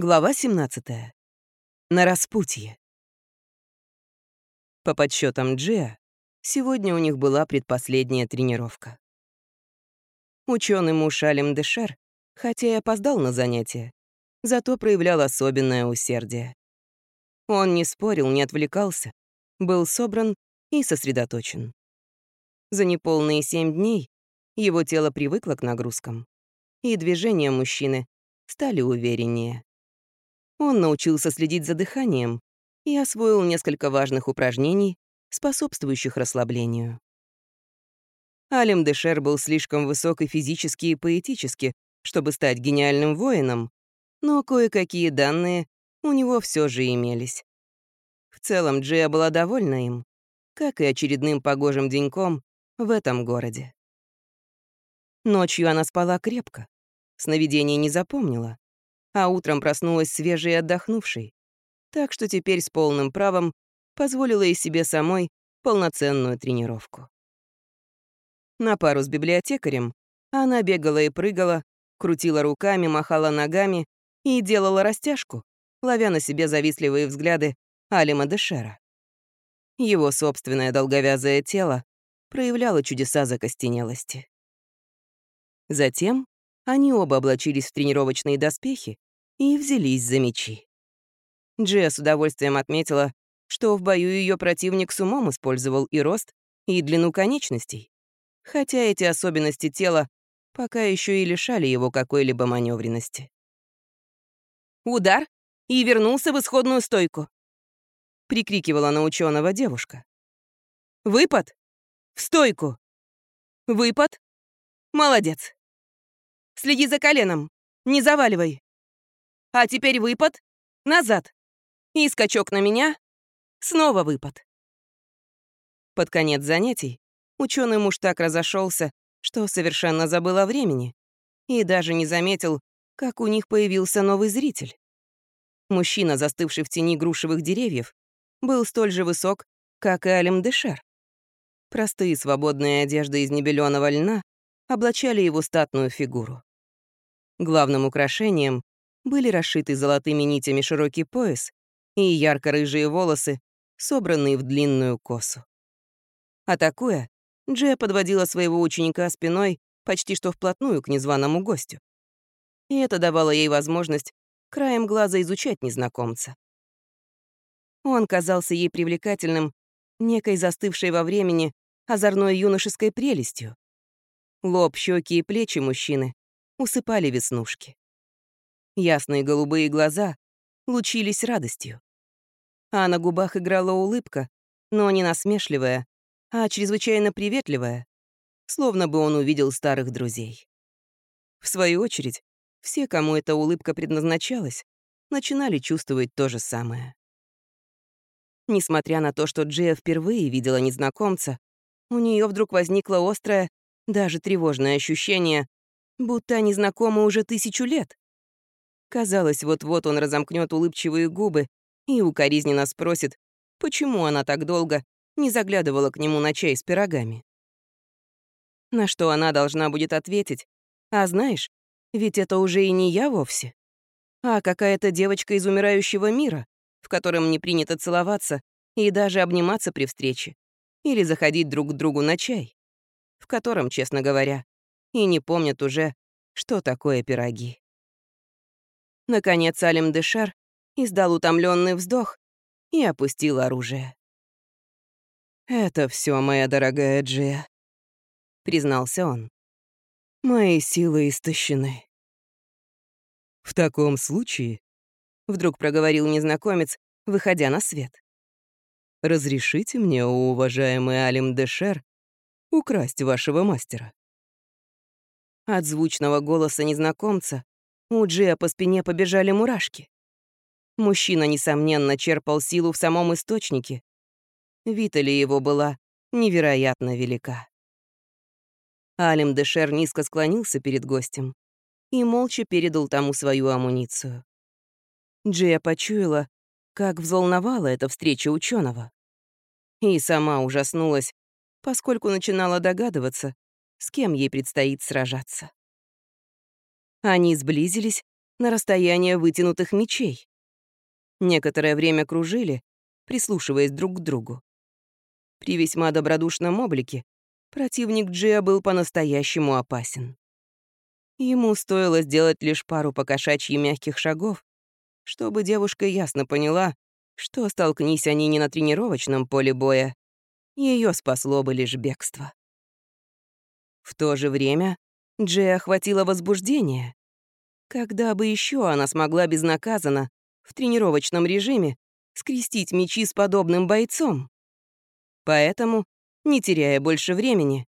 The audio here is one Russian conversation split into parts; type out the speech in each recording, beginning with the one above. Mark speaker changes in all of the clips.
Speaker 1: Глава 17. На распутье. По подсчетам Джиа, сегодня у них была предпоследняя тренировка. Ученый муж Алим Дешер, хотя и опоздал на занятия, зато проявлял особенное усердие. Он не спорил, не отвлекался, был собран и сосредоточен. За неполные семь дней его тело привыкло к нагрузкам, и движения мужчины стали увереннее. Он научился следить за дыханием и освоил несколько важных упражнений, способствующих расслаблению. Алим Дешер был слишком высок и физически, и поэтически, чтобы стать гениальным воином, но кое-какие данные у него все же имелись. В целом Джия была довольна им, как и очередным погожим деньком в этом городе. Ночью она спала крепко, сновидений не запомнила, а утром проснулась свежей и отдохнувшей. Так что теперь с полным правом позволила и себе самой полноценную тренировку. На пару с библиотекарем она бегала и прыгала, крутила руками, махала ногами и делала растяжку, ловя на себе завистливые взгляды Алима Дешера. Его собственное долговязое тело проявляло чудеса закостенелости. Затем они оба облачились в тренировочные доспехи и взялись за мечи. Джия с удовольствием отметила, что в бою ее противник с умом использовал и рост, и длину конечностей, хотя эти особенности тела пока еще и лишали его какой-либо маневренности. «Удар!» и вернулся в исходную стойку. Прикрикивала на ученого девушка. «Выпад! В стойку! Выпад! Молодец!» Следи за коленом. Не заваливай. А теперь выпад. Назад. И скачок на меня. Снова выпад. Под конец занятий ученый муж так разошелся, что совершенно забыл о времени и даже не заметил, как у них появился новый зритель. Мужчина, застывший в тени грушевых деревьев, был столь же высок, как и Алим Дешер. Простые свободные одежды из небеленого льна облачали его статную фигуру. Главным украшением были расшиты золотыми нитями широкий пояс и ярко-рыжие волосы, собранные в длинную косу. Атакуя, Джия подводила своего ученика спиной почти что вплотную к незваному гостю. И это давало ей возможность краем глаза изучать незнакомца. Он казался ей привлекательным, некой застывшей во времени озорной юношеской прелестью. Лоб, щеки и плечи мужчины усыпали веснушки. Ясные голубые глаза лучились радостью. А на губах играла улыбка, но не насмешливая, а чрезвычайно приветливая, словно бы он увидел старых друзей. В свою очередь, все, кому эта улыбка предназначалась, начинали чувствовать то же самое. Несмотря на то, что Джия впервые видела незнакомца, у нее вдруг возникло острое, даже тревожное ощущение, будто они знакомы уже тысячу лет. Казалось, вот-вот он разомкнет улыбчивые губы и укоризненно спросит, почему она так долго не заглядывала к нему на чай с пирогами. На что она должна будет ответить, а знаешь, ведь это уже и не я вовсе, а какая-то девочка из умирающего мира, в котором не принято целоваться и даже обниматься при встрече или заходить друг к другу на чай, в котором, честно говоря, и не помнят уже, что такое пироги. Наконец Алим Дешар издал утомленный вздох и опустил оружие. «Это все, моя дорогая Джия», — признался он. «Мои силы истощены». «В таком случае», — вдруг проговорил незнакомец, выходя на свет, «разрешите мне, уважаемый Алим Дешер, украсть вашего мастера?» От звучного голоса незнакомца у Джия по спине побежали мурашки. Мужчина, несомненно, черпал силу в самом источнике. Витали его была невероятно велика. Алим Дешер низко склонился перед гостем и молча передал тому свою амуницию. Джия почуяла, как взволновала эта встреча ученого. И сама ужаснулась, поскольку начинала догадываться, с кем ей предстоит сражаться. Они сблизились на расстояние вытянутых мечей. Некоторое время кружили, прислушиваясь друг к другу. При весьма добродушном облике противник Джиа был по-настоящему опасен. Ему стоило сделать лишь пару покошачьи мягких шагов, чтобы девушка ясно поняла, что столкнись они не на тренировочном поле боя, ее спасло бы лишь бегство. В то же время Джей охватило возбуждение. Когда бы еще она смогла безнаказанно в тренировочном режиме скрестить мечи с подобным бойцом? Поэтому, не теряя больше времени,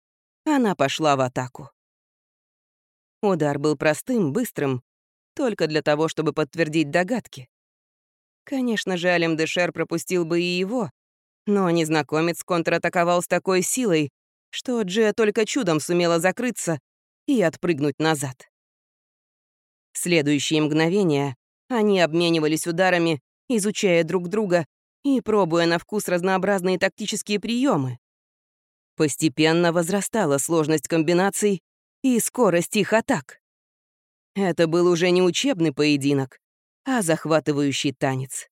Speaker 1: она пошла в атаку. Удар был простым, быстрым, только для того, чтобы подтвердить догадки. Конечно же, Алем Дешер пропустил бы и его, но незнакомец контратаковал с такой силой, что Джия только чудом сумела закрыться и отпрыгнуть назад. В следующие мгновения они обменивались ударами, изучая друг друга и пробуя на вкус разнообразные тактические приемы. Постепенно возрастала сложность комбинаций и скорость их атак. Это был уже не учебный поединок, а захватывающий танец.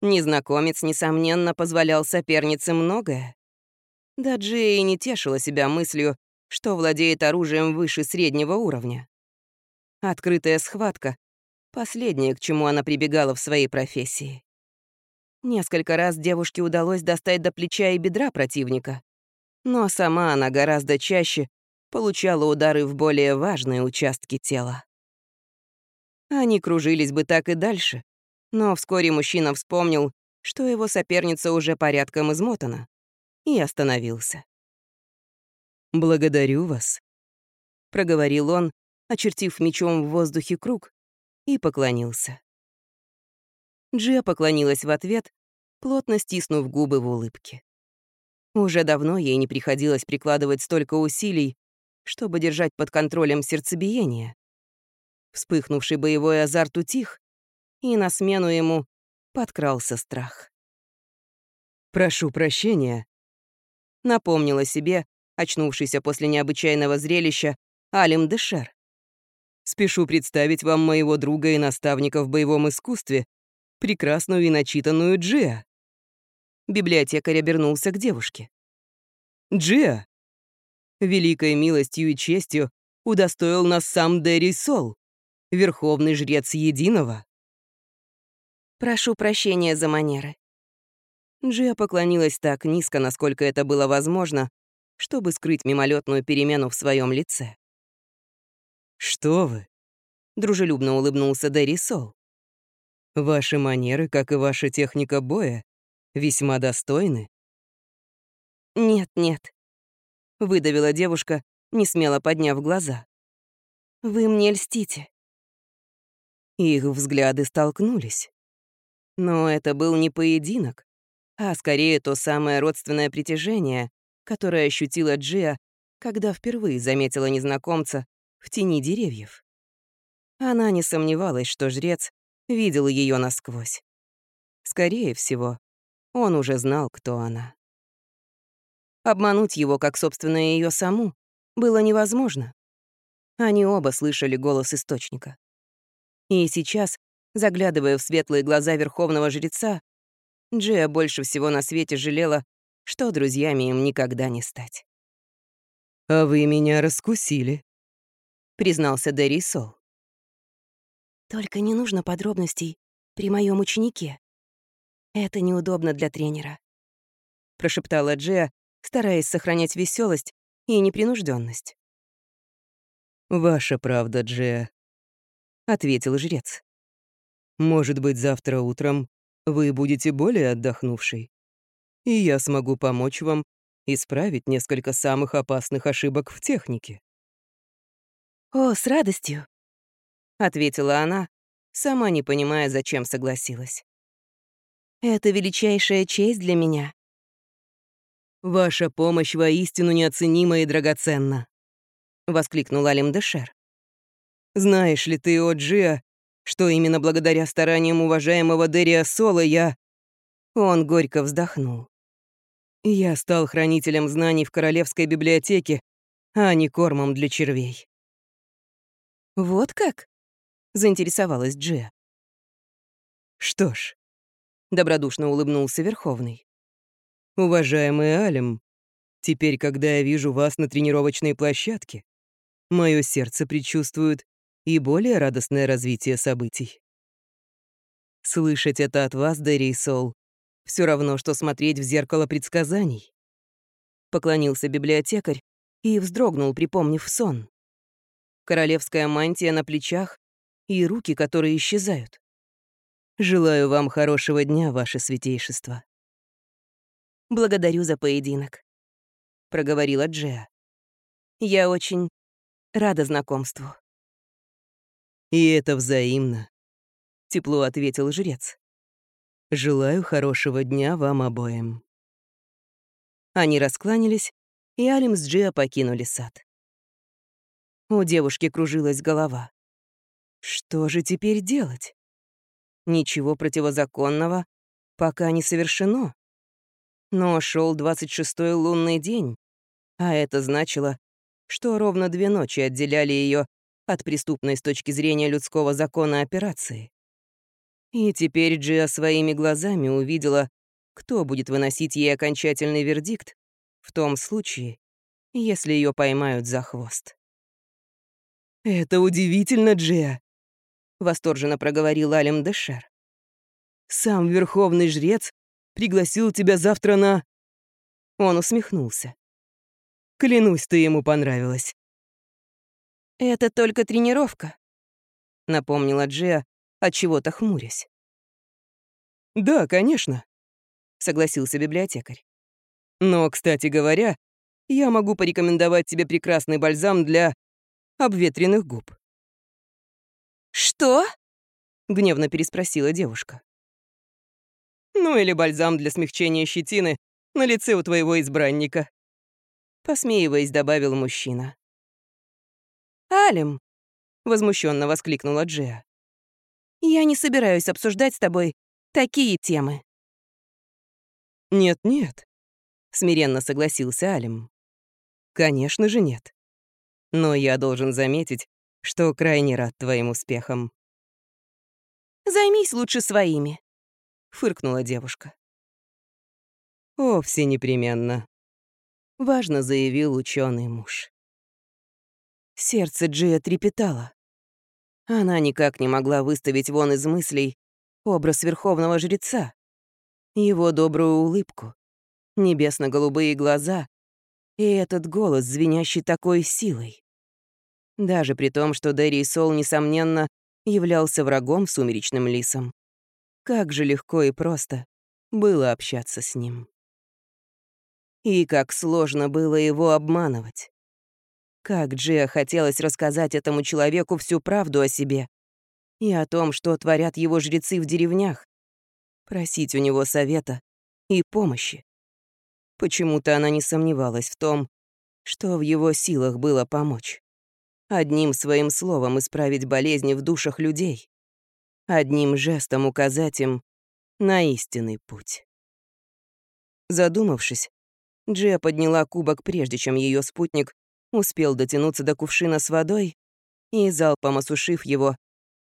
Speaker 1: Незнакомец, несомненно, позволял сопернице многое. Да Джей не тешила себя мыслью, что владеет оружием выше среднего уровня. Открытая схватка — последнее, к чему она прибегала в своей профессии. Несколько раз девушке удалось достать до плеча и бедра противника, но сама она гораздо чаще получала удары в более важные участки тела. Они кружились бы так и дальше, но вскоре мужчина вспомнил, что его соперница уже порядком измотана, и остановился. «Благодарю вас», — проговорил он, очертив мечом в воздухе круг, и поклонился. Джия поклонилась в ответ, плотно стиснув губы в улыбке. Уже давно ей не приходилось прикладывать столько усилий, чтобы держать под контролем сердцебиение. Вспыхнувший боевой азарт утих, и на смену ему подкрался страх. «Прошу прощения», — напомнила себе, очнувшийся после необычайного зрелища, Алим Дешер. «Спешу представить вам моего друга и наставника в боевом искусстве, прекрасную и начитанную Джиа». Библиотекарь обернулся к девушке. «Джиа, великой милостью и честью удостоил нас сам Дерри Сол, верховный жрец Единого. Прошу прощения за манеры. Джия поклонилась так низко, насколько это было возможно, чтобы скрыть мимолетную перемену в своем лице. «Что вы?» — дружелюбно улыбнулся Дерри Сол. «Ваши манеры, как и ваша техника боя, весьма достойны». «Нет, нет», выдавила девушка, не смело подняв глаза. «Вы мне льстите». Их взгляды столкнулись. Но это был не поединок, а скорее то самое родственное притяжение, которое ощутила Джиа, когда впервые заметила незнакомца в тени деревьев. Она не сомневалась, что жрец видел ее насквозь. Скорее всего, он уже знал, кто она. Обмануть его, как, собственно, ее саму, было невозможно. Они оба слышали голос источника. И сейчас, заглядывая в светлые глаза верховного жреца, Джия больше всего на свете жалела, что друзьями им никогда не стать. «А вы меня раскусили», — признался Дэри Сол. «Только не нужно подробностей при моем ученике. Это неудобно для тренера», — прошептала Джия, стараясь сохранять веселость и непринужденность. «Ваша правда, Джея», — ответил жрец. «Может быть, завтра утром вы будете более отдохнувшей, и я смогу помочь вам исправить несколько самых опасных ошибок в технике». «О, с радостью», — ответила она, сама не понимая, зачем согласилась. «Это величайшая честь для меня «Ваша помощь воистину неоценима и драгоценна», — воскликнул Алим Дешер. «Знаешь ли ты, о Джиа, что именно благодаря стараниям уважаемого Дерия Сола я...» Он горько вздохнул. «Я стал хранителем знаний в Королевской библиотеке, а не кормом для червей». «Вот как?» заинтересовалась Джия.
Speaker 2: Что ж,
Speaker 1: добродушно улыбнулся Верховный.
Speaker 2: Уважаемый Алим, теперь, когда я вижу вас на тренировочной площадке, мое сердце предчувствует и более радостное развитие событий. Слышать это от вас, Дерри Сол, все равно, что смотреть в зеркало предсказаний.
Speaker 1: Поклонился библиотекарь и вздрогнул, припомнив сон. Королевская мантия на плечах и руки, которые исчезают.
Speaker 2: Желаю вам хорошего дня, ваше святейшество.
Speaker 1: Благодарю за поединок, проговорила Джеа. Я очень рада знакомству.
Speaker 2: И это взаимно,
Speaker 1: тепло ответил жрец.
Speaker 2: Желаю хорошего дня вам обоим.
Speaker 1: Они раскланялись, и Алим с Джиа покинули сад. У девушки кружилась голова. Что же теперь делать? Ничего противозаконного пока не совершено. Но шел 26-й лунный день, а это значило, что ровно две ночи отделяли ее от преступной с точки зрения людского закона операции. И теперь Джиа своими глазами увидела, кто будет выносить ей окончательный вердикт в том случае, если ее поймают за хвост.
Speaker 2: «Это удивительно, Джиа!»
Speaker 1: — восторженно проговорил Алим Дешер.
Speaker 2: «Сам верховный жрец пригласил тебя завтра на...»
Speaker 1: Он усмехнулся.
Speaker 2: «Клянусь, ты ему понравилась».
Speaker 1: «Это только тренировка», — напомнила Джиа, отчего-то хмурясь.
Speaker 2: «Да, конечно», —
Speaker 1: согласился библиотекарь.
Speaker 2: «Но, кстати говоря, я могу порекомендовать тебе прекрасный бальзам для обветренных губ».
Speaker 1: «Что?» — гневно переспросила девушка.
Speaker 2: «Ну или бальзам для смягчения щетины на лице у твоего избранника», —
Speaker 1: посмеиваясь, добавил мужчина. «Алим!» — возмущенно воскликнула Джиа. Я не собираюсь обсуждать с тобой такие темы».
Speaker 2: «Нет-нет», —
Speaker 1: смиренно согласился Алим.
Speaker 2: «Конечно же нет. Но я должен заметить, что крайне рад твоим успехам».
Speaker 1: «Займись лучше своими», — фыркнула девушка.
Speaker 2: «О, все непременно», — важно заявил ученый муж.
Speaker 1: Сердце Джия трепетало. Она никак не могла выставить вон из мыслей образ верховного жреца, его добрую улыбку, небесно-голубые глаза и этот голос, звенящий такой силой. Даже при том, что Дерри Сол, несомненно, являлся врагом сумеречным лисом. Как же легко и просто было общаться с ним. И как сложно было его обманывать. Как Джиа хотелось рассказать этому человеку всю правду о себе и о том, что творят его жрецы в деревнях, просить у него совета и помощи. Почему-то она не сомневалась в том, что в его силах было помочь. Одним своим словом исправить болезни в душах людей. Одним жестом указать им на истинный путь. Задумавшись, Джия подняла кубок, прежде чем ее спутник успел дотянуться до кувшина с водой и, залпом осушив его,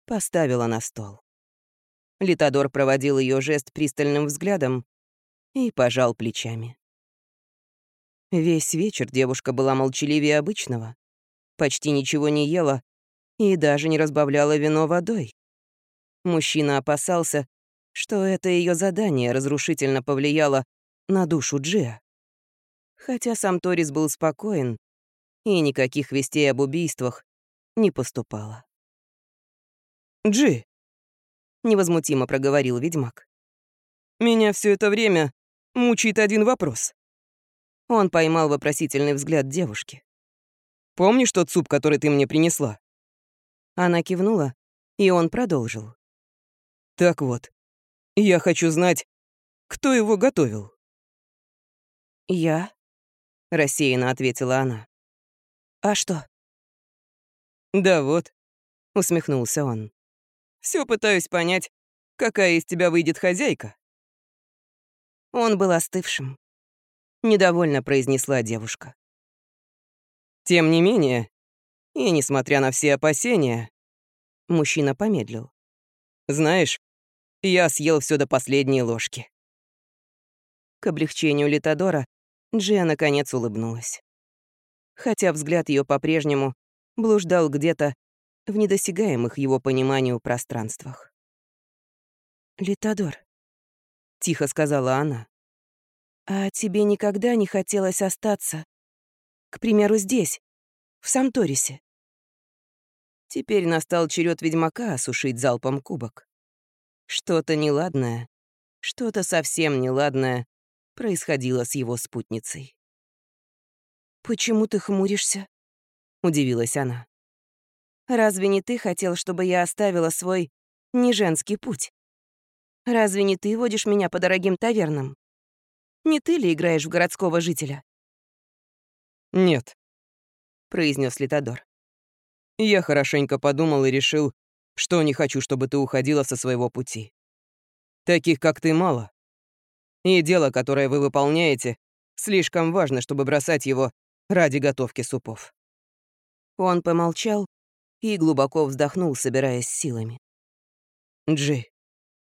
Speaker 1: поставила на стол. Литодор проводил ее жест пристальным взглядом и пожал плечами. Весь вечер девушка была молчаливее обычного, почти ничего не ела и даже не разбавляла вино водой. Мужчина опасался, что это ее задание разрушительно повлияло на душу Джиа. Хотя сам Торис был спокоен, и никаких вестей об убийствах не поступало.
Speaker 2: «Джи», —
Speaker 1: невозмутимо проговорил ведьмак.
Speaker 2: «Меня все это время мучает один вопрос».
Speaker 1: Он поймал вопросительный взгляд девушки.
Speaker 2: «Помнишь тот суп, который ты мне принесла?»
Speaker 1: Она кивнула, и он продолжил.
Speaker 2: «Так вот, я хочу знать, кто его готовил?»
Speaker 1: «Я?» — рассеянно ответила она. «А что?»
Speaker 2: «Да вот», — усмехнулся он. Все пытаюсь понять, какая из тебя выйдет хозяйка».
Speaker 1: Он был остывшим. Недовольно произнесла девушка.
Speaker 2: Тем не менее, и несмотря на все опасения,
Speaker 1: Мужчина помедлил.
Speaker 2: «Знаешь, я съел все до последней ложки».
Speaker 1: К облегчению Литодора Джия наконец улыбнулась. Хотя взгляд ее по-прежнему блуждал где-то в недосягаемых его пониманию пространствах. «Литодор», — тихо сказала она, — «а тебе никогда не хотелось остаться, к примеру, здесь, в Самторисе?» Теперь настал черед ведьмака осушить залпом кубок. Что-то неладное, что-то совсем неладное происходило с его спутницей. «Почему ты хмуришься?» — удивилась она. «Разве не ты хотел, чтобы я оставила свой неженский путь? Разве не ты водишь меня по дорогим тавернам? Не ты ли играешь в городского жителя?»
Speaker 2: «Нет», — произнес
Speaker 1: Литодор.
Speaker 2: Я хорошенько подумал и решил, что не хочу, чтобы ты уходила со своего пути. Таких, как ты, мало. И дело, которое вы выполняете, слишком важно, чтобы бросать его ради готовки супов».
Speaker 1: Он помолчал и глубоко вздохнул, собираясь силами.
Speaker 2: «Джи,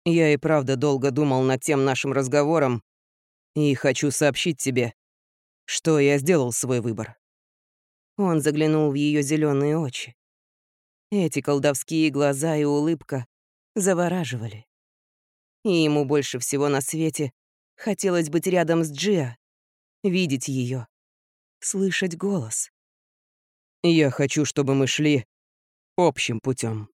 Speaker 2: я и правда долго думал над тем нашим разговором и хочу сообщить тебе, что я сделал свой выбор.
Speaker 1: Он заглянул в ее зеленые очи. Эти колдовские глаза и улыбка завораживали. И ему больше всего на свете хотелось быть рядом с Джиа, видеть ее, слышать голос.
Speaker 2: «Я хочу, чтобы мы шли общим путем.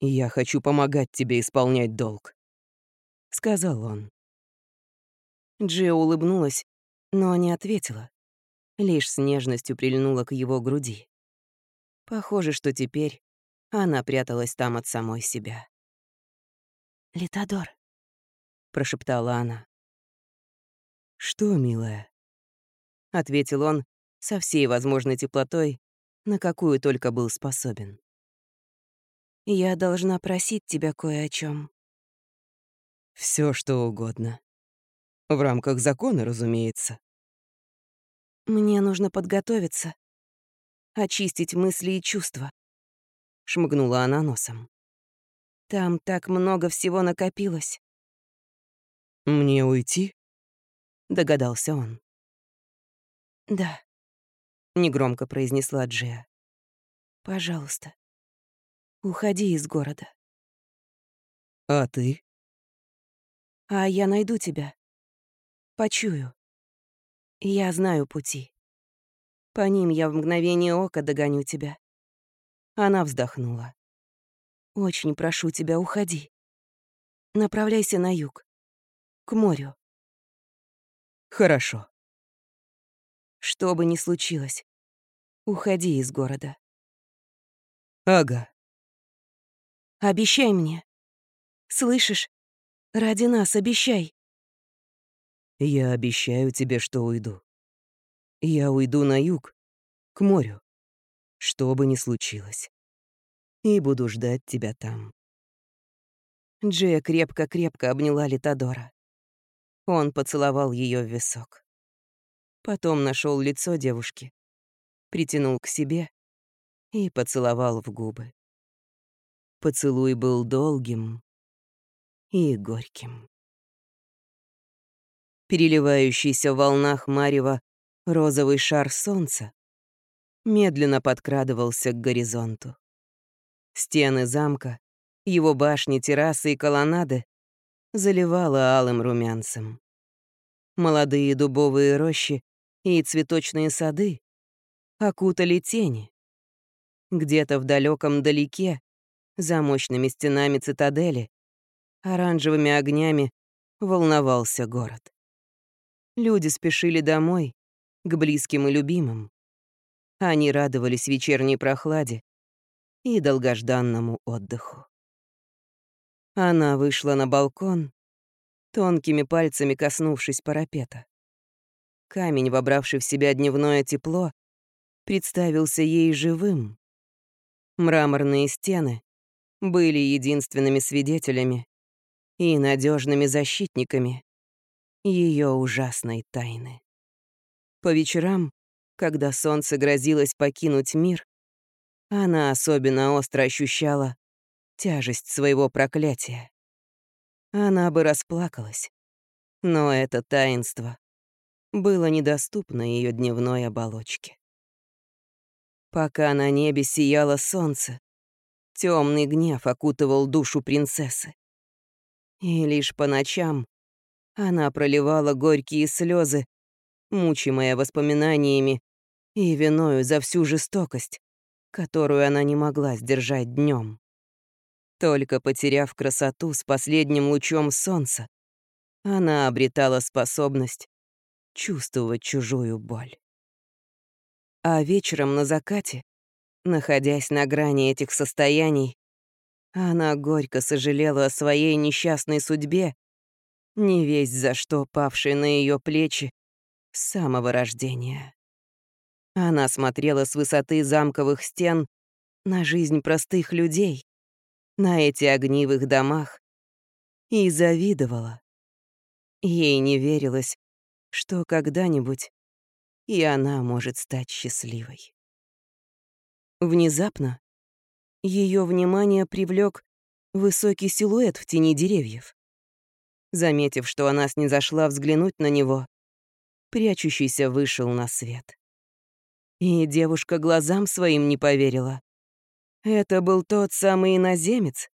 Speaker 2: Я хочу помогать тебе исполнять долг», — сказал он.
Speaker 1: Джиа улыбнулась, но не ответила лишь с нежностью прильнула к его груди. Похоже, что теперь она пряталась там от самой себя. «Литодор», — прошептала она.
Speaker 2: «Что, милая?»
Speaker 1: — ответил он со всей возможной теплотой, на какую только был способен. «Я должна просить тебя кое о чем.
Speaker 2: Все, что угодно. В рамках закона, разумеется.
Speaker 1: Мне нужно подготовиться, очистить мысли и чувства. Шмыгнула она носом. Там так много всего накопилось.
Speaker 2: «Мне уйти?»
Speaker 1: — догадался он. «Да», — негромко произнесла Джия. «Пожалуйста, уходи из города».
Speaker 2: «А ты?»
Speaker 1: «А я найду тебя. Почую. Я знаю пути. По ним я в мгновение ока догоню тебя. Она вздохнула. Очень прошу тебя, уходи. Направляйся на юг, к морю.
Speaker 2: Хорошо.
Speaker 1: Что бы ни случилось, уходи из города.
Speaker 2: Ага.
Speaker 1: Обещай мне. Слышишь? Ради нас обещай.
Speaker 2: Я обещаю тебе, что уйду. Я уйду на юг, к морю, что бы ни случилось. И буду ждать тебя там.
Speaker 1: Джия крепко-крепко обняла Литодора. Он поцеловал ее в висок. Потом нашел лицо девушки, притянул к себе и поцеловал в губы. Поцелуй был долгим и горьким переливающийся в волнах марева розовый шар солнца, медленно подкрадывался к горизонту. Стены замка, его башни, террасы и колоннады заливало алым румянцем. Молодые дубовые рощи и цветочные сады окутали тени. Где-то в далеком далеке, за мощными стенами цитадели, оранжевыми огнями волновался город. Люди спешили домой, к близким и любимым. Они радовались вечерней прохладе и долгожданному отдыху. Она вышла на балкон, тонкими пальцами коснувшись парапета. Камень, вобравший в себя дневное тепло, представился ей живым. Мраморные стены были единственными свидетелями и надежными защитниками ее ужасной тайны. По вечерам, когда солнце грозилось покинуть мир, она особенно остро ощущала тяжесть своего проклятия. Она бы расплакалась, но это таинство было недоступно ее дневной оболочке. Пока на небе сияло солнце, темный гнев окутывал душу принцессы. И лишь по ночам она проливала горькие слезы, мучимая воспоминаниями и виною за всю жестокость, которую она не могла сдержать днем. Только потеряв красоту с последним лучом солнца, она обретала способность чувствовать чужую боль. А вечером на закате, находясь на грани этих состояний, она горько сожалела о своей несчастной судьбе, не весть за что павшей на ее плечи с самого рождения. Она смотрела с высоты замковых стен на жизнь простых людей, на эти огни в их домах, и завидовала. Ей не верилось, что когда-нибудь и она может стать счастливой. Внезапно ее внимание привлек высокий силуэт в тени деревьев. Заметив, что она снизошла взглянуть на него, прячущийся вышел на свет. И девушка глазам своим не поверила. Это был тот самый иноземец,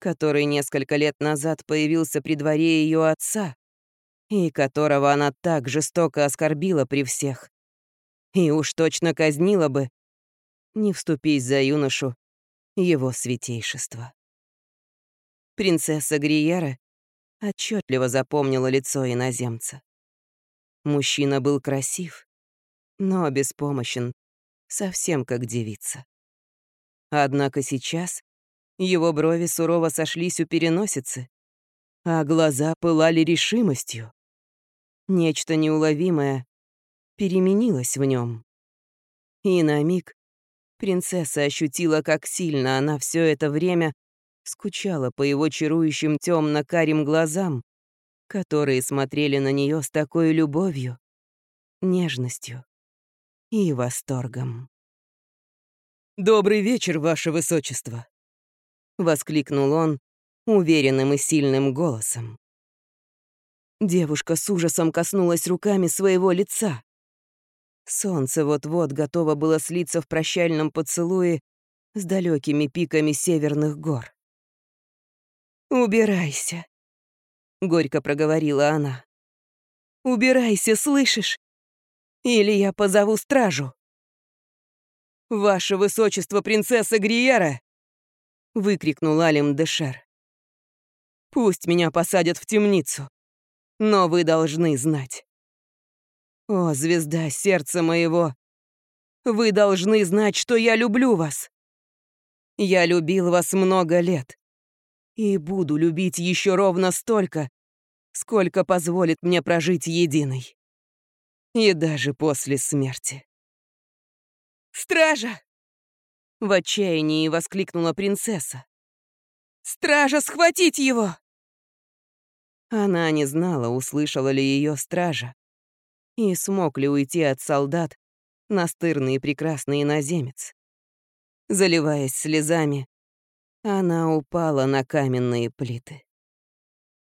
Speaker 1: который несколько лет назад появился при дворе ее отца и которого она так жестоко оскорбила при всех. И уж точно казнила бы, не вступись за юношу его святейшество. Принцесса Гриера отчетливо запомнила лицо иноземца. Мужчина был красив, но беспомощен, совсем как девица. Однако сейчас его брови сурово сошлись у переносицы, а глаза пылали решимостью. Нечто неуловимое переменилось в нем. И на миг принцесса ощутила, как сильно она все это время скучала по его чарующим темно-карим глазам, которые смотрели на нее с такой любовью, нежностью и восторгом.
Speaker 2: «Добрый вечер, ваше высочество!»
Speaker 1: — воскликнул он уверенным и сильным голосом. Девушка с ужасом коснулась руками своего лица. Солнце вот-вот готово было слиться в прощальном поцелуе с далекими пиками северных гор. «Убирайся», — горько проговорила она. «Убирайся, слышишь? Или я позову стражу». «Ваше высочество, принцесса Гриера!» — выкрикнул Алим Дешер. «Пусть меня посадят в темницу. Но вы должны знать. О, звезда сердца моего, вы должны знать, что я люблю вас. Я любил вас много лет и буду любить еще ровно столько, сколько позволит мне прожить единой. И даже после смерти. «Стража!» — в отчаянии воскликнула принцесса. «Стража, схватить его!» Она не знала, услышала ли ее стража, и смог ли уйти от солдат настырный и прекрасный иноземец. Заливаясь слезами, она упала на каменные плиты.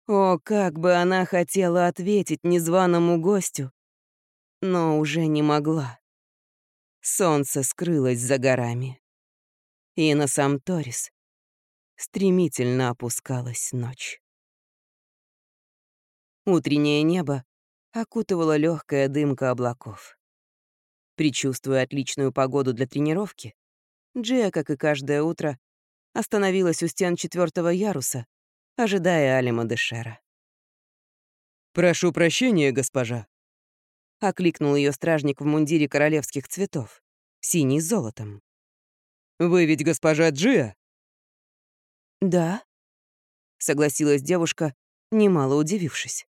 Speaker 1: О, как бы она хотела ответить незваному гостю, но уже не могла. Солнце скрылось за горами, и на сам Торис стремительно опускалась ночь. Утреннее небо окутывала легкая дымка облаков. Причувствуя отличную погоду для тренировки, Джия, как и каждое утро, остановилась у стен четвертого яруса, ожидая Алима Дешера.
Speaker 2: «Прошу прощения, госпожа», —
Speaker 1: окликнул ее стражник в мундире королевских цветов, синий с золотом.
Speaker 2: «Вы ведь госпожа Джия?»
Speaker 1: «Да», — согласилась девушка, немало удивившись.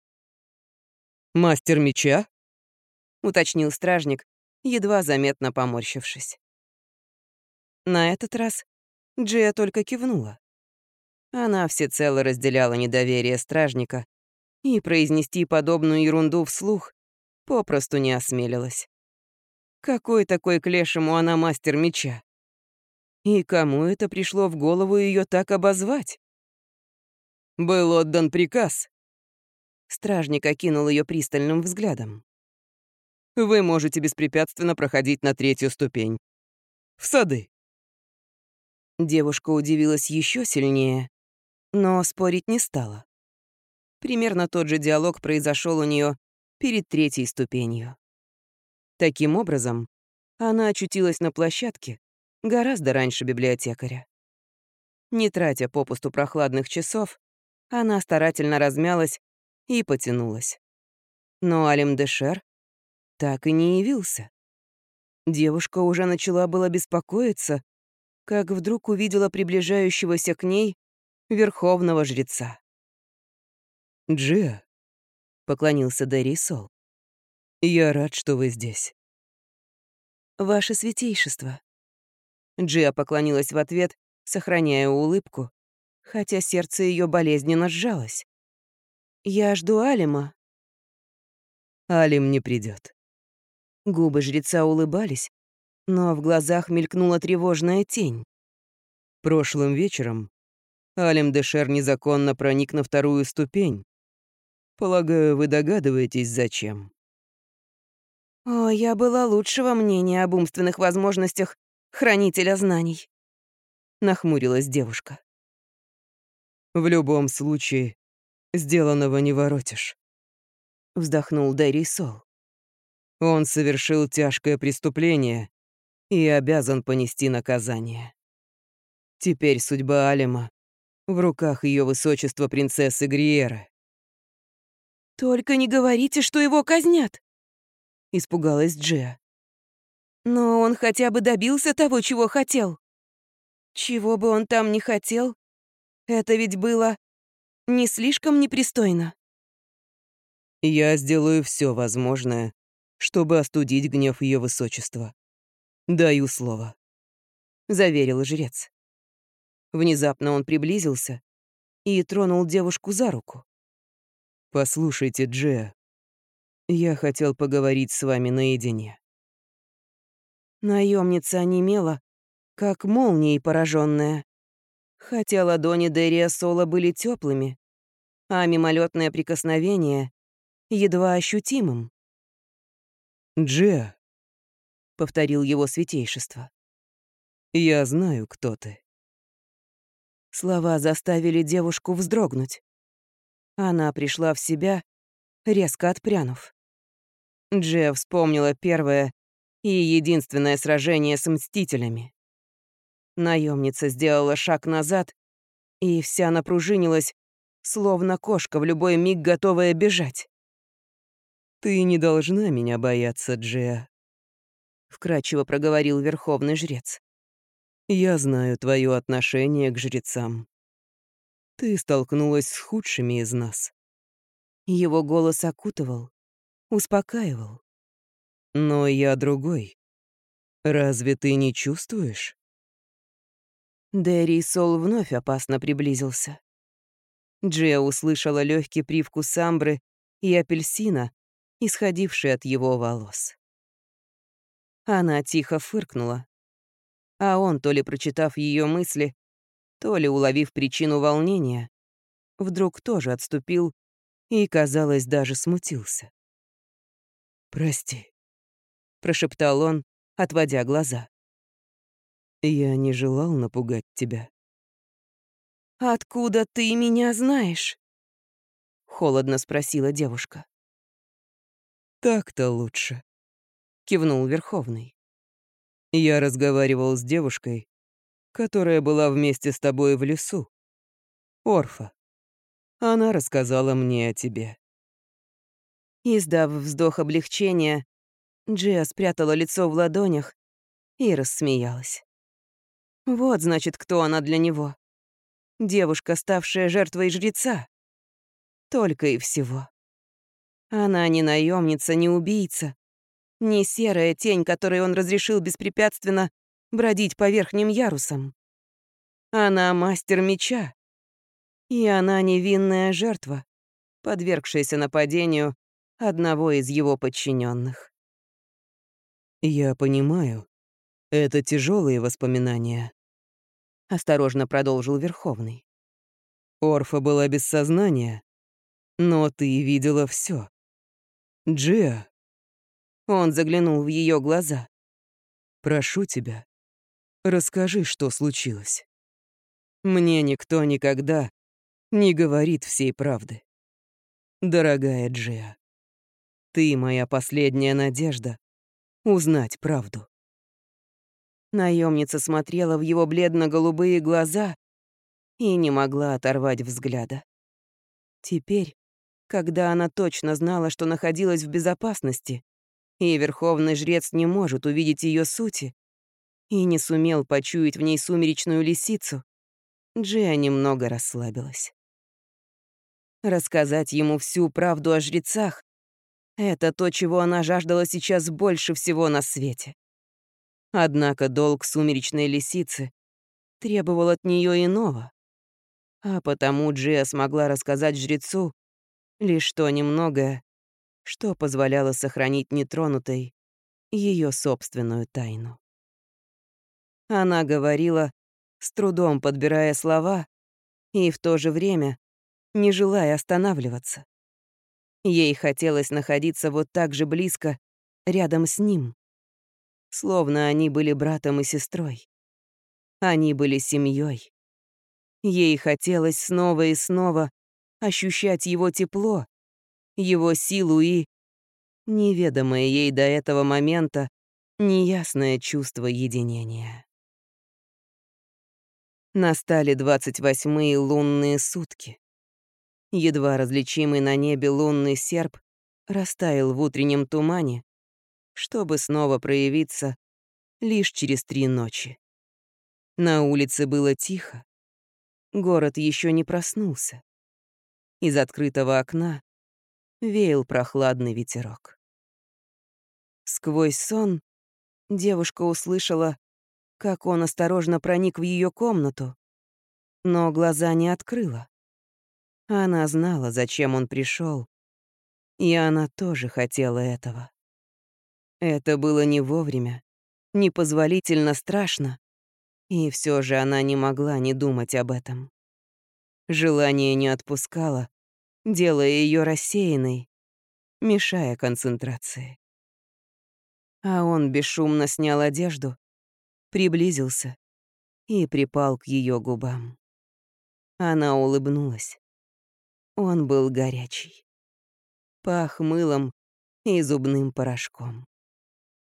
Speaker 2: «Мастер меча?»
Speaker 1: — уточнил стражник, едва заметно поморщившись. На этот раз Джия только кивнула. Она всецело разделяла недоверие стражника и произнести подобную ерунду вслух попросту не осмелилась. Какой такой к лешему она мастер меча? И кому это пришло в голову ее так обозвать? Был отдан приказ. Стражник окинул ее пристальным взглядом. Вы можете беспрепятственно проходить на третью ступень. В сады. Девушка удивилась еще сильнее, но спорить не стала. Примерно тот же диалог произошел у нее перед третьей ступенью. Таким образом, она очутилась на площадке гораздо раньше библиотекаря. Не тратя попусту прохладных часов, она старательно размялась и потянулась. Но Алим Дешер так и не явился. Девушка уже начала было беспокоиться, как вдруг увидела приближающегося к ней верховного жреца.
Speaker 2: «Джиа», — поклонился Дэри Сол, — «я рад, что вы здесь».
Speaker 1: «Ваше святейшество». Джиа поклонилась в ответ, сохраняя улыбку, хотя сердце ее болезненно сжалось. «Я жду Алима».
Speaker 2: «Алим не придет.
Speaker 1: Губы жреца улыбались, но в глазах мелькнула тревожная тень.
Speaker 2: Прошлым вечером Алим Дешер незаконно проник на вторую ступень. Полагаю, вы догадываетесь, зачем.
Speaker 1: О, я была лучшего мнения об умственных возможностях хранителя знаний. Нахмурилась девушка.
Speaker 2: В любом случае, сделанного не воротишь.
Speaker 1: Вздохнул Дэри Сол.
Speaker 2: Он совершил тяжкое преступление и обязан понести наказание. Теперь судьба Алима в руках ее высочества принцессы Гриеры.
Speaker 1: «Только не говорите, что его казнят!» — испугалась Джия. «Но он хотя бы добился того, чего хотел. Чего бы он там ни хотел, это ведь было не слишком непристойно».
Speaker 2: «Я сделаю все возможное, чтобы остудить гнев ее высочества. Даю слово», — заверил жрец.
Speaker 1: Внезапно он приблизился и тронул девушку за руку.
Speaker 2: «Послушайте, Джея, я хотел поговорить с вами наедине».
Speaker 1: Наемница онемела, как молнией пораженная. Хотя ладони Дерия Сола были теплыми, а мимолетное прикосновение едва ощутимым.
Speaker 2: «Джиа», —
Speaker 1: повторил его святейшество.
Speaker 2: «Я знаю, кто ты».
Speaker 1: Слова заставили девушку вздрогнуть. Она пришла в себя, резко отпрянув. Джиа вспомнила первое и единственное сражение с Мстителями. Наемница сделала шаг назад, и вся напружинилась, словно кошка в любой миг готовая бежать.
Speaker 2: «Ты не должна меня бояться, Джиа», — вкрадчиво проговорил верховный жрец. «Я знаю твое отношение к жрецам. Ты столкнулась с худшими из нас».
Speaker 1: Его голос окутывал, успокаивал.
Speaker 2: «Но я другой. Разве ты не чувствуешь?»
Speaker 1: Дэри Сол вновь опасно приблизился. Джиа услышала легкий привкус самбры и апельсина, исходивший от его волос. Она тихо фыркнула, а он, то ли прочитав ее мысли, то ли уловив причину волнения, вдруг тоже отступил и, казалось, даже смутился.
Speaker 2: «Прости», —
Speaker 1: прошептал он, отводя глаза.
Speaker 2: «Я не желал напугать тебя».
Speaker 1: «Откуда ты меня знаешь?» — холодно спросила девушка.
Speaker 2: «Так-то лучше», — кивнул Верховный. «Я разговаривал с девушкой, которая была вместе с тобой в лесу. Орфа. Она рассказала мне о тебе».
Speaker 1: Издав вздох облегчения, Джиа спрятала лицо в ладонях и рассмеялась. Вот, значит, кто она для него. Девушка, ставшая жертвой жреца. Только и всего. Она не наемница, не убийца, не серая тень, которой он разрешил беспрепятственно бродить по верхним ярусам. Она мастер меча. И она невинная жертва, подвергшаяся нападению одного из его подчиненных.
Speaker 2: «Я понимаю. Это тяжелые воспоминания»,
Speaker 1: осторожно продолжил Верховный.
Speaker 2: Орфа была без сознания, но ты видела все. Джиа.
Speaker 1: Он заглянул в ее глаза.
Speaker 2: Прошу тебя, расскажи, что случилось. Мне никто никогда не говорит всей правды. Дорогая Джиа, ты моя последняя надежда узнать правду.
Speaker 1: Наемница смотрела в его бледно-голубые глаза и не могла оторвать взгляда. Теперь, когда она точно знала, что находилась в безопасности, и верховный жрец не может увидеть ее сути, и не сумел почуять в ней сумеречную лисицу, Джиа немного расслабилась. Рассказать ему всю правду о жрецах — это то, чего она жаждала сейчас больше всего на свете. Однако долг сумеречной лисицы требовал от нее иного. А потому Джиа смогла рассказать жрецу лишь то немногое, что позволяло сохранить нетронутой ее собственную тайну. Она говорила, с трудом подбирая слова, и в то же время не желая останавливаться. Ей хотелось находиться вот так же близко, рядом с ним словно они были братом и сестрой. Они были семьей. Ей хотелось снова и снова ощущать его тепло, его силу и неведомое ей до этого момента неясное чувство единения. Настали двадцать восьмые лунные сутки. Едва различимый на небе лунный серп растаял в утреннем тумане, чтобы снова проявиться лишь через три ночи. На улице было тихо. Город еще не проснулся. Из открытого окна веял прохладный ветерок. Сквозь сон девушка услышала, как он осторожно проник в ее комнату, но глаза не открыла. Она знала, зачем он пришел, и она тоже хотела этого. Это было не вовремя, непозволительно страшно, и все же она не могла не думать об этом. Желание не отпускало, делая ее рассеянной, мешая концентрации. А он бесшумно снял одежду, приблизился и припал к ее губам. Она улыбнулась. Он был горячий. Пах мылом и зубным порошком.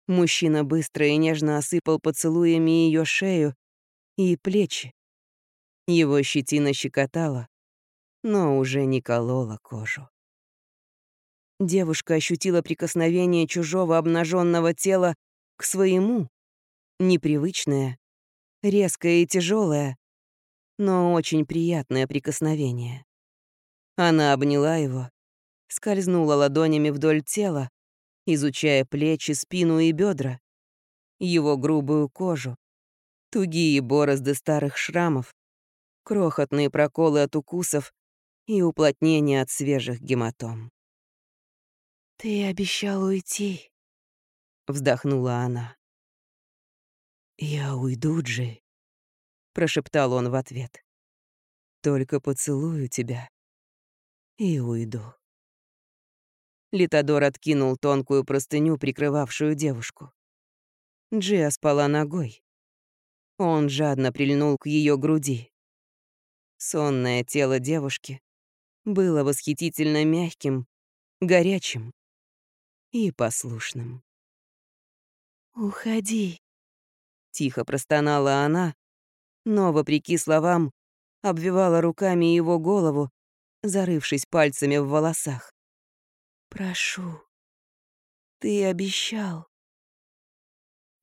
Speaker 1: Мужчина быстро и нежно осыпал поцелуями ее шею и плечи. Его щетина щекотала, но уже не колола кожу. Девушка ощутила прикосновение чужого обнаженного тела к своему, непривычное, резкое и тяжелое, но очень приятное прикосновение. Она обняла его, скользнула ладонями вдоль тела, изучая плечи, спину и бедра, его грубую кожу, тугие борозды старых шрамов, крохотные проколы от укусов и уплотнения от свежих гематом. «Ты обещал уйти», — вздохнула она. «Я уйду, Джи», — прошептал он в ответ. «Только поцелую тебя и уйду». Литодор откинул тонкую простыню, прикрывавшую девушку. Джиа спала ногой. Он жадно прильнул к ее груди. Сонное тело девушки было восхитительно мягким, горячим и послушным. «Уходи», — тихо простонала она, но, вопреки словам, обвивала руками его голову, зарывшись пальцами в волосах. Прошу. Ты обещал.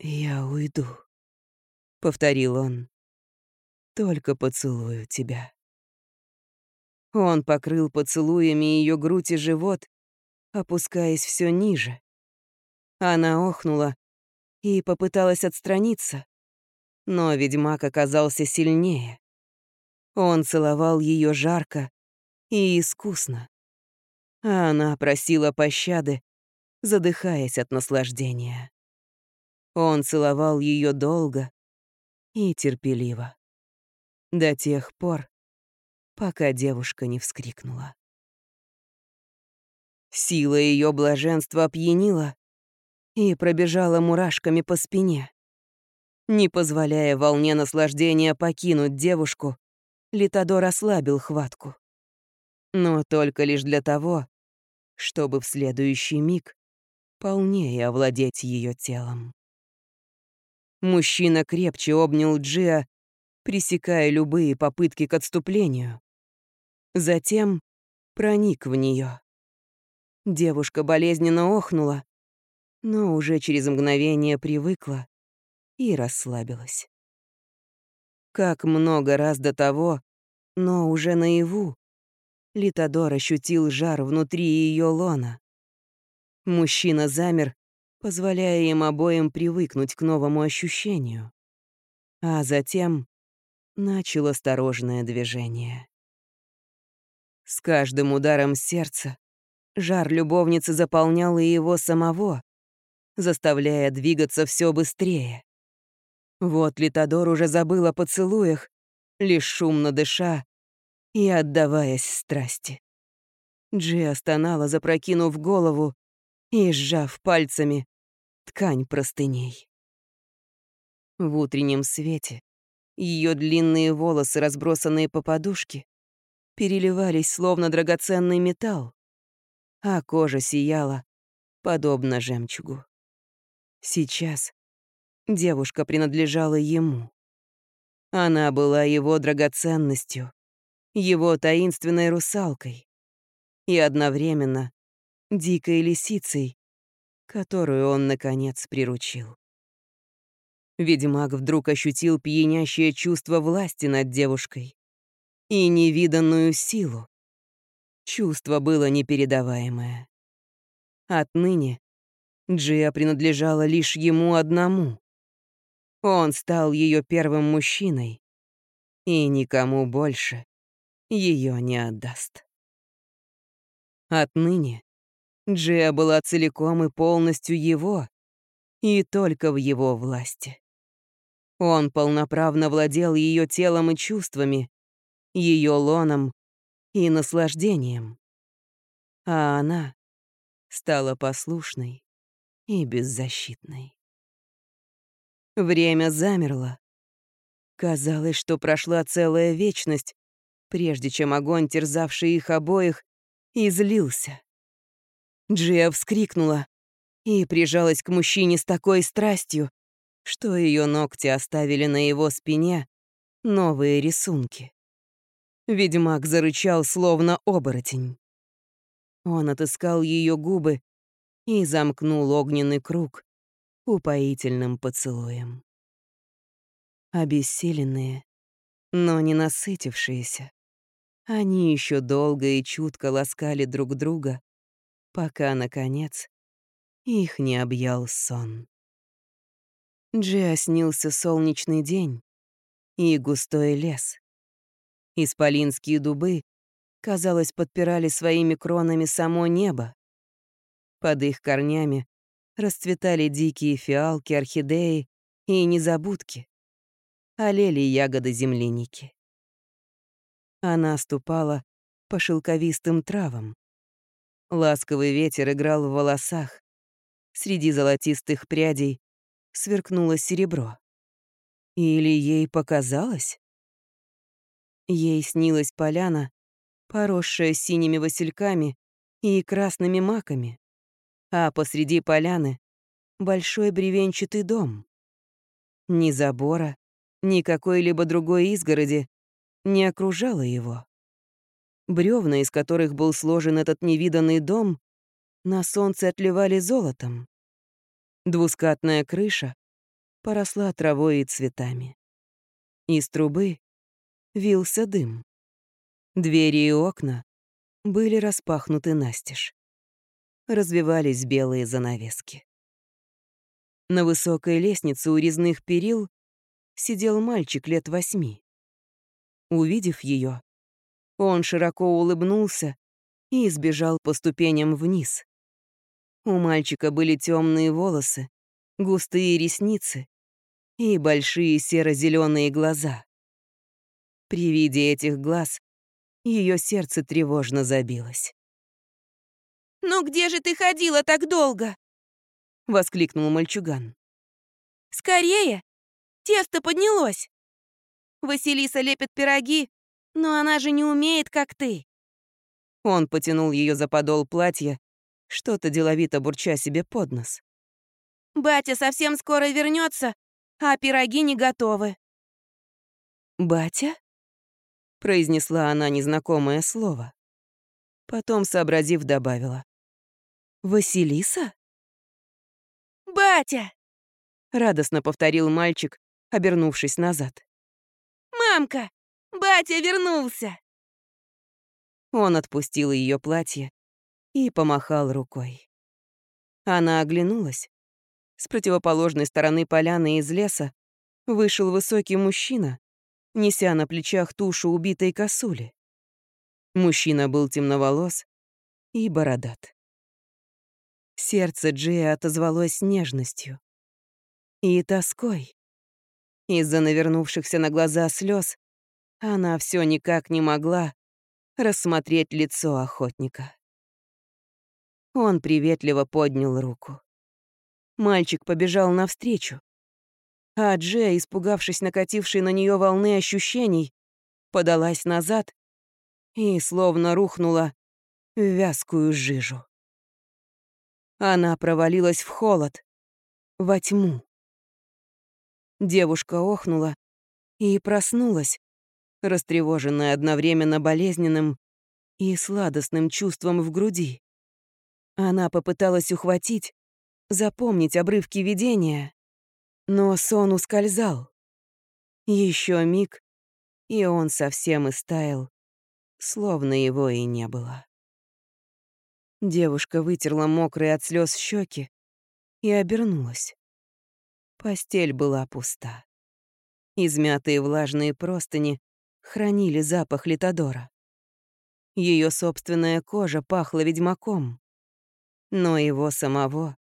Speaker 1: Я уйду, повторил он. Только поцелую тебя. Он покрыл поцелуями ее грудь и живот, опускаясь все ниже. Она охнула и попыталась отстраниться, но ведьмак оказался сильнее. Он целовал ее жарко и искусно а она просила пощады, задыхаясь от наслаждения. Он целовал ее долго и терпеливо. До тех пор, пока девушка не вскрикнула. Сила ее блаженства опьянила и пробежала мурашками по спине. Не позволяя волне наслаждения покинуть девушку, Литодор ослабил хватку. Но только лишь для того, чтобы в следующий миг полнее овладеть ее телом. Мужчина крепче обнял Джиа, пресекая любые попытки к отступлению. Затем проник в нее. Девушка болезненно охнула, но уже через мгновение привыкла и расслабилась. Как много раз до того, но уже наяву, Литодор ощутил жар внутри ее лона. Мужчина замер, позволяя им обоим привыкнуть к новому ощущению. А затем начал осторожное движение. С каждым ударом сердца жар любовницы заполнял и его самого, заставляя двигаться все быстрее. Вот Литодор уже забыл о поцелуях, лишь шумно дыша и отдаваясь страсти. Джи остонала, запрокинув голову и сжав пальцами ткань простыней. В утреннем свете ее длинные волосы, разбросанные по подушке, переливались словно драгоценный металл, а кожа сияла, подобно жемчугу. Сейчас девушка принадлежала ему. Она была его драгоценностью, его таинственной русалкой и одновременно дикой лисицей, которую он, наконец, приручил. Ведьмак вдруг ощутил пьянящее чувство власти над девушкой и невиданную силу. Чувство было непередаваемое. Отныне Джия принадлежала лишь ему одному. Он стал ее первым мужчиной и никому больше ее не отдаст. Отныне Джия была целиком и полностью его, и только в его власти. Он полноправно владел ее телом и чувствами, ее лоном и наслаждением. А она стала послушной и беззащитной. Время замерло. Казалось, что прошла целая вечность, прежде чем огонь, терзавший их обоих, излился. Джия вскрикнула и прижалась к мужчине с такой страстью, что ее ногти оставили на его спине новые рисунки. Ведьмак зарычал, словно оборотень. Он отыскал ее губы и замкнул огненный круг упоительным поцелуем. Обессиленные, но не насытившиеся, они еще долго и чутко ласкали друг друга, пока, наконец, их не объял сон. Джиа снился солнечный день и густой лес. Исполинские дубы, казалось, подпирали своими кронами само небо. Под их корнями расцветали дикие фиалки, орхидеи и незабудки. Олели ягоды земляники. Она ступала по шелковистым травам. Ласковый ветер играл в волосах. Среди золотистых прядей сверкнуло серебро. Или ей показалось? Ей снилась поляна, поросшая синими васильками и красными маками, а посреди поляны — большой бревенчатый дом. Ни забора, ни какой-либо другой изгороди не окружало его. Бревна, из которых был сложен этот невиданный дом, на солнце отливали золотом. Двускатная крыша поросла травой и цветами. Из трубы вился дым. Двери и окна были распахнуты настежь. Развивались белые занавески. На высокой лестнице у резных перил сидел мальчик лет восьми. Увидев ее, он широко улыбнулся и сбежал по ступеням вниз. У мальчика были темные волосы, густые ресницы и большие серо-зеленые глаза. При виде этих глаз ее сердце тревожно забилось.
Speaker 3: «Ну где же ты ходила так долго?»
Speaker 1: — воскликнул мальчуган.
Speaker 3: «Скорее! Тесто поднялось! Василиса лепит пироги, но она же не умеет, как ты!»
Speaker 1: Он потянул ее за подол платья, что-то деловито бурча себе под нос.
Speaker 3: «Батя совсем скоро вернется, а пироги не готовы».
Speaker 1: «Батя?» — произнесла она незнакомое слово. Потом, сообразив, добавила. «Василиса?»
Speaker 3: «Батя!»
Speaker 1: — радостно повторил мальчик, обернувшись назад.
Speaker 3: «Мамка! Батя вернулся!»
Speaker 1: Он отпустил ее платье и помахал рукой. Она оглянулась. С противоположной стороны поляны из леса вышел высокий мужчина, неся на плечах тушу убитой косули. Мужчина был темноволос и бородат. Сердце Джия отозвалось нежностью и тоской. Из-за навернувшихся на глаза слез она все никак не могла рассмотреть лицо охотника. Он приветливо поднял руку. Мальчик побежал навстречу. А Джия, испугавшись накатившей на нее волны ощущений, подалась назад и словно рухнула в вязкую жижу. Она провалилась в холод, во тьму. Девушка охнула и проснулась, растревоженная одновременно болезненным и сладостным чувством в груди. Она попыталась ухватить, запомнить обрывки видения, но сон ускользал. Еще миг, и он совсем истаял, словно его и не было. Девушка вытерла мокрые от слез щеки и обернулась. Постель была пуста. Измятые влажные простыни хранили запах Литодора. Ее собственная кожа пахла ведьмаком, но его самого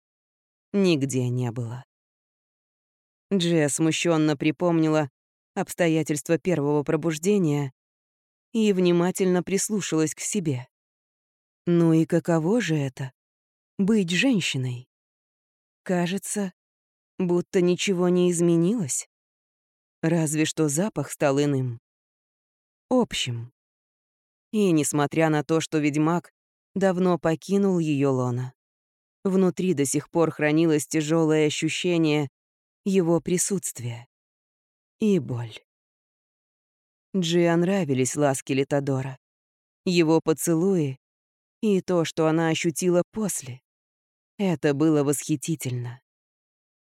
Speaker 1: нигде не было. Джия смущенно припомнила обстоятельства первого пробуждения и внимательно прислушалась к себе. Ну и каково же это — быть женщиной? Кажется, будто ничего не изменилось. Разве что запах стал иным. Общим. И несмотря на то, что ведьмак давно покинул ее лона, внутри до сих пор хранилось тяжелое ощущение его присутствия и боль. Джиа нравились ласки Литодора, его поцелуи и то, что она ощутила после. Это было восхитительно.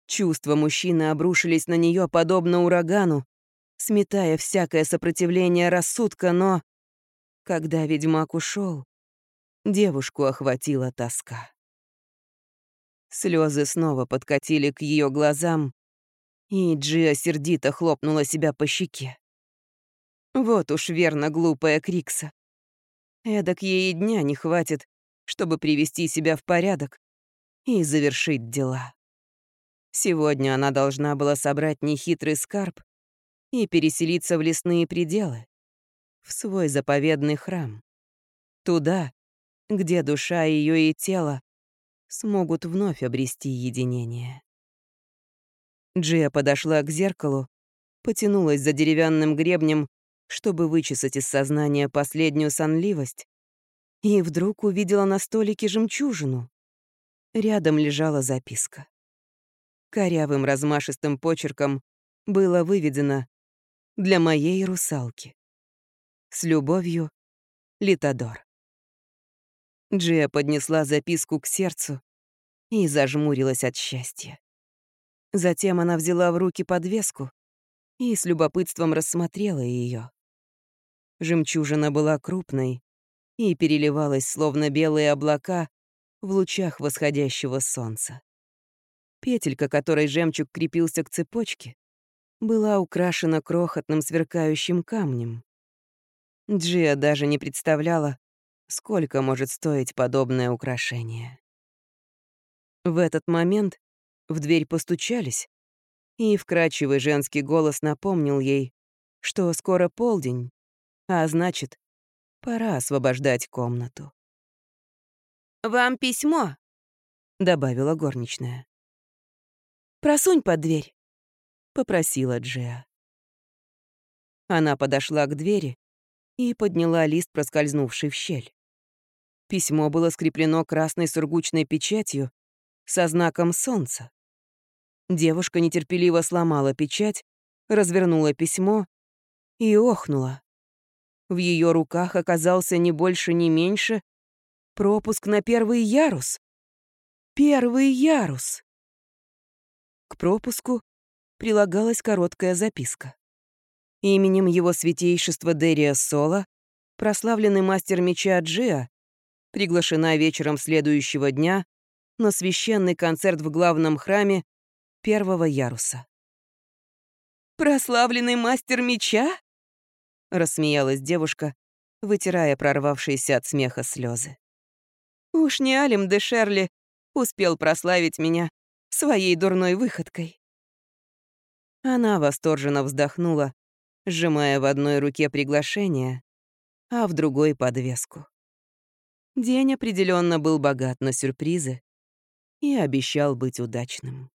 Speaker 1: Чувства мужчины обрушились на нее подобно урагану, сметая всякое сопротивление рассудка, но... Когда ведьмак ушел, девушку охватила тоска. Слезы снова подкатили к ее глазам, и Джиа сердито хлопнула себя по щеке. Вот уж верно глупая Крикса. Эдак ей и дня не хватит, чтобы привести себя в порядок и завершить дела. Сегодня она должна была собрать нехитрый скарб и переселиться в лесные пределы, в свой заповедный храм. Туда, где душа ее и тело смогут вновь обрести единение. Джия подошла к зеркалу, потянулась за деревянным гребнем чтобы вычесать из сознания последнюю сонливость, и вдруг увидела на столике жемчужину. Рядом лежала записка. Корявым размашистым почерком было выведено «Для моей русалки». С любовью, Литодор. Джия поднесла записку к сердцу и зажмурилась от счастья. Затем она взяла в руки подвеску и с любопытством рассмотрела ее. Жемчужина была крупной и переливалась, словно белые облака, в лучах восходящего солнца. Петелька, которой жемчуг крепился к цепочке, была украшена крохотным сверкающим камнем. Джия даже не представляла, сколько может стоить подобное украшение. В этот момент в дверь постучались, и вкрадчивый женский голос напомнил ей, что скоро полдень, а значит, пора освобождать комнату.
Speaker 3: «Вам письмо», —
Speaker 1: добавила горничная.
Speaker 3: «Просунь под дверь», —
Speaker 1: попросила Джиа. Она подошла к двери и подняла лист, проскользнувший в щель. Письмо было скреплено красной сургучной печатью со знаком солнца. Девушка нетерпеливо сломала печать, развернула письмо и охнула. В ее руках оказался не больше, не меньше пропуск на первый ярус. Первый ярус. К пропуску прилагалась короткая записка. Именем его святейшества Дерия Сола, прославленный мастер меча Джиа, приглашена вечером следующего дня на священный концерт в главном храме первого яруса.
Speaker 3: «Прославленный мастер меча?»
Speaker 1: — рассмеялась девушка, вытирая прорвавшиеся от смеха слезы.
Speaker 3: «Уж не Алим де Шерли успел прославить меня своей дурной выходкой».
Speaker 1: Она восторженно вздохнула, сжимая в одной руке приглашение, а в другой — подвеску. День определенно был богат на сюрпризы и обещал быть удачным.